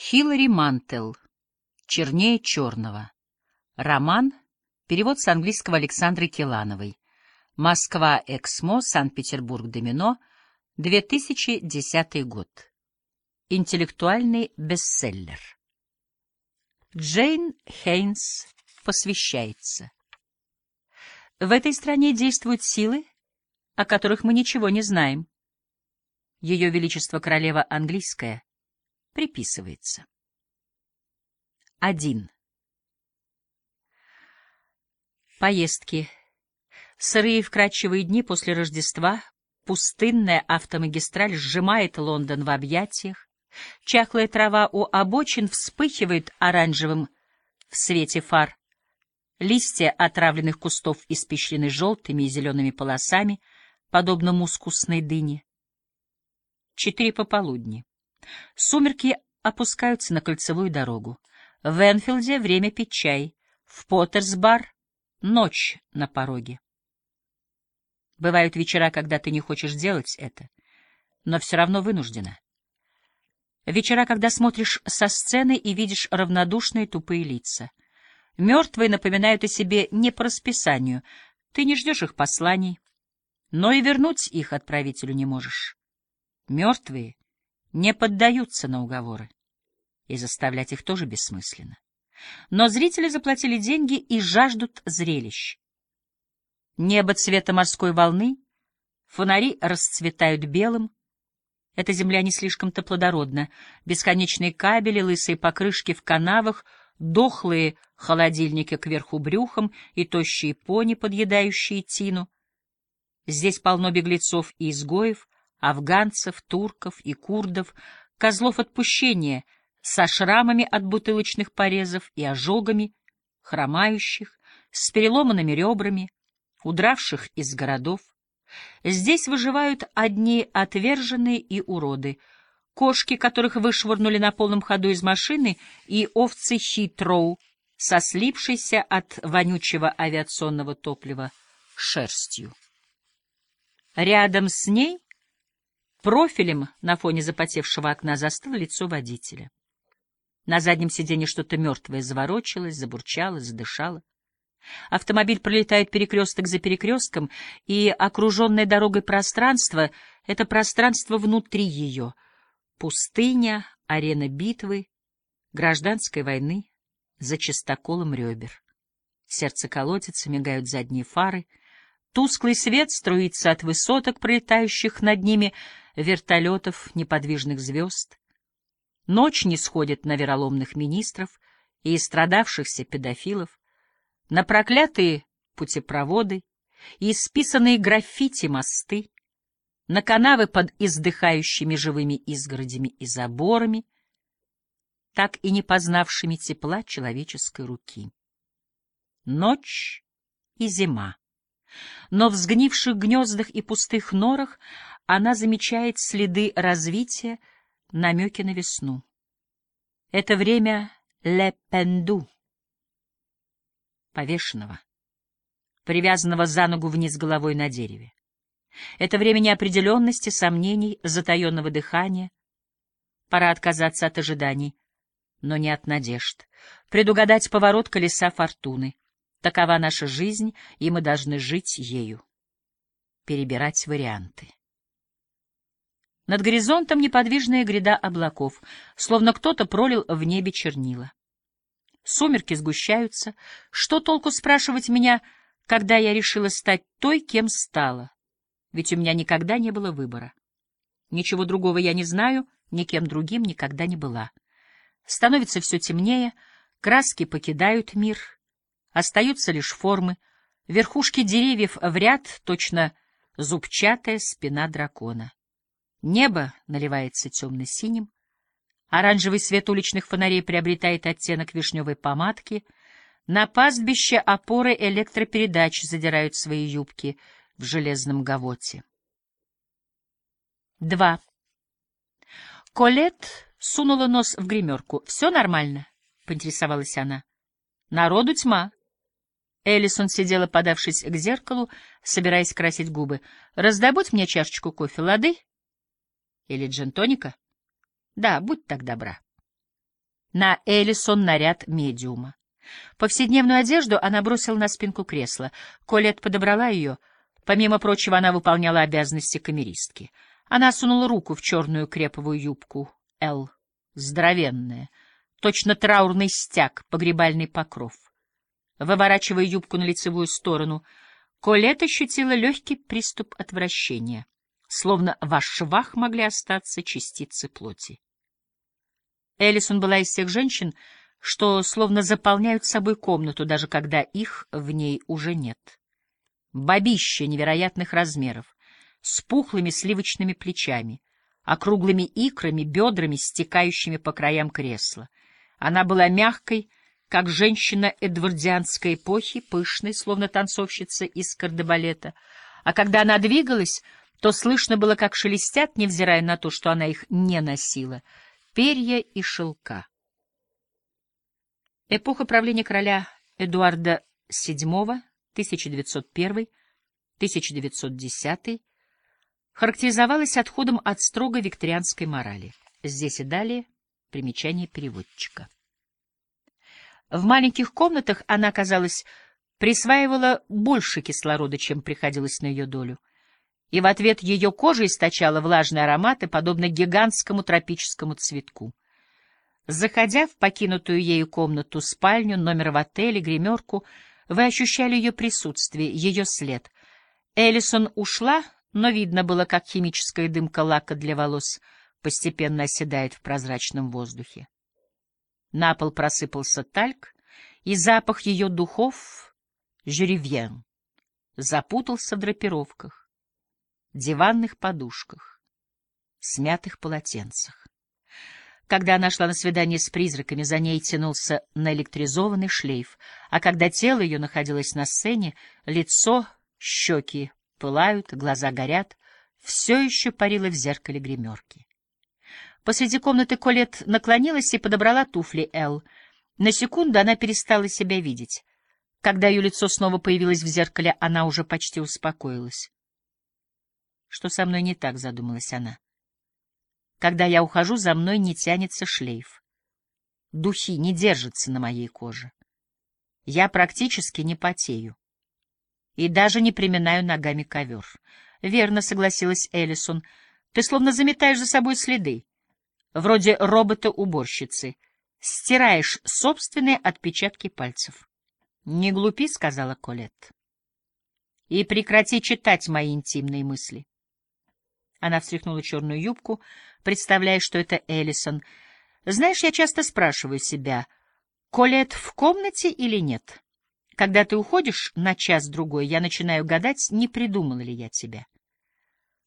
Хиллари Мантел. «Чернее черного». Роман. Перевод с английского Александры Келановой. Москва, Эксмо, Санкт-Петербург, Домино. 2010 год. Интеллектуальный бестселлер. Джейн Хейнс посвящается. В этой стране действуют силы, о которых мы ничего не знаем. Ее Величество Королева Английская приписывается. 1. Поездки. Сырые вкрадчивые дни после Рождества, пустынная автомагистраль сжимает Лондон в объятиях, чахлая трава у обочин вспыхивает оранжевым в свете фар, листья отравленных кустов испещрены желтыми и зелеными полосами, подобно мускусной дыне. Четыре пополудни. Сумерки опускаются на кольцевую дорогу. В Энфилде время пить чай. В Поттерсбар ночь на пороге. Бывают вечера, когда ты не хочешь делать это, но все равно вынуждена. Вечера, когда смотришь со сцены и видишь равнодушные тупые лица. Мертвые напоминают о себе не по расписанию, ты не ждешь их посланий, но и вернуть их отправителю не можешь. Мертвые не поддаются на уговоры, и заставлять их тоже бессмысленно. Но зрители заплатили деньги и жаждут зрелищ. Небо цвета морской волны, фонари расцветают белым. Эта земля не слишком-то плодородна. Бесконечные кабели, лысые покрышки в канавах, дохлые холодильники кверху брюхом и тощие пони, подъедающие тину. Здесь полно беглецов и изгоев, афганцев, турков и курдов, козлов отпущения со шрамами от бутылочных порезов и ожогами, хромающих, с переломанными ребрами, удравших из городов. Здесь выживают одни отверженные и уроды, кошки, которых вышвырнули на полном ходу из машины, и овцы хитроу, со от вонючего авиационного топлива шерстью. Рядом с ней Профилем на фоне запотевшего окна застыло лицо водителя. На заднем сиденье что-то мертвое заворочилось, забурчало, задышало. Автомобиль пролетает перекресток за перекрестком, и окруженное дорогой пространство — это пространство внутри ее. Пустыня, арена битвы, гражданской войны, за чистоколом ребер. Сердце колотится, мигают задние фары. Тусклый свет струится от высоток, пролетающих над ними — вертолетов, неподвижных звезд. Ночь не сходит на вероломных министров и истрадавшихся педофилов, на проклятые путепроводы и исписанные граффити мосты, на канавы под издыхающими живыми изгородями и заборами, так и не познавшими тепла человеческой руки. Ночь и зима. Но в сгнивших гнездах и пустых норах она замечает следы развития, намеки на весну. Это время ле пенду, повешенного, привязанного за ногу вниз головой на дереве. Это время неопределенности, сомнений, затаенного дыхания. Пора отказаться от ожиданий, но не от надежд. Предугадать поворот колеса фортуны. Такова наша жизнь, и мы должны жить ею. Перебирать варианты. Над горизонтом неподвижная гряда облаков, словно кто-то пролил в небе чернила. Сумерки сгущаются. Что толку спрашивать меня, когда я решила стать той, кем стала? Ведь у меня никогда не было выбора. Ничего другого я не знаю, никем другим никогда не была. Становится все темнее, краски покидают мир, остаются лишь формы, верхушки деревьев в ряд, точно зубчатая спина дракона. Небо наливается темно-синим, оранжевый свет уличных фонарей приобретает оттенок вишневой помадки, на пастбище опоры электропередач задирают свои юбки в железном гавоте. Два. Колет сунула нос в гримерку. «Все нормально?» — поинтересовалась она. «Народу тьма». Эллисон сидела, подавшись к зеркалу, собираясь красить губы. «Раздобудь мне чашечку кофе, лады?» Или джентоника? Да, будь так добра. На Элисон наряд медиума. Повседневную одежду она бросила на спинку кресла. Колет подобрала ее. Помимо прочего, она выполняла обязанности камеристки. Она сунула руку в черную креповую юбку. Эл, здоровенная, точно траурный стяг, погребальный покров. Выворачивая юбку на лицевую сторону, Колет ощутила легкий приступ отвращения, словно в швах могли остаться частицы плоти. Элисон была из тех женщин, что словно заполняют собой комнату, даже когда их в ней уже нет. Бабище невероятных размеров, с пухлыми сливочными плечами, округлыми икрами, бедрами, стекающими по краям кресла. Она была мягкой, как женщина эдвардианской эпохи, пышной, словно танцовщица из кардебалета, а когда она двигалась, то слышно было, как шелестят, невзирая на то, что она их не носила, перья и шелка. Эпоха правления короля Эдуарда VII, 1901-1910, характеризовалась отходом от строго викторианской морали. Здесь и далее примечание переводчика. В маленьких комнатах она, казалось, присваивала больше кислорода, чем приходилось на ее долю. И в ответ ее кожа источала влажные ароматы, подобно гигантскому тропическому цветку. Заходя в покинутую ею комнату, спальню, номер в отеле, гримерку, вы ощущали ее присутствие, ее след. Эллисон ушла, но видно было, как химическая дымка лака для волос постепенно оседает в прозрачном воздухе. На пол просыпался тальк, и запах ее духов — жюривьен — запутался в драпировках, диванных подушках, смятых полотенцах. Когда она шла на свидание с призраками, за ней тянулся наэлектризованный шлейф, а когда тело ее находилось на сцене, лицо, щеки пылают, глаза горят, все еще парило в зеркале гримерки. Посреди комнаты Колет наклонилась и подобрала туфли Эл. На секунду она перестала себя видеть. Когда ее лицо снова появилось в зеркале, она уже почти успокоилась. «Что со мной не так?» — задумалась она. Когда я ухожу, за мной не тянется шлейф. Духи не держатся на моей коже. Я практически не потею. И даже не приминаю ногами ковер. Верно, согласилась Эллисон. Ты словно заметаешь за собой следы. Вроде робота-уборщицы. Стираешь собственные отпечатки пальцев. Не глупи, сказала Колет. И прекрати читать мои интимные мысли. Она встряхнула черную юбку, представляя, что это Эллисон. Знаешь, я часто спрашиваю себя, Колет в комнате или нет? Когда ты уходишь на час-другой, я начинаю гадать, не придумала ли я тебя.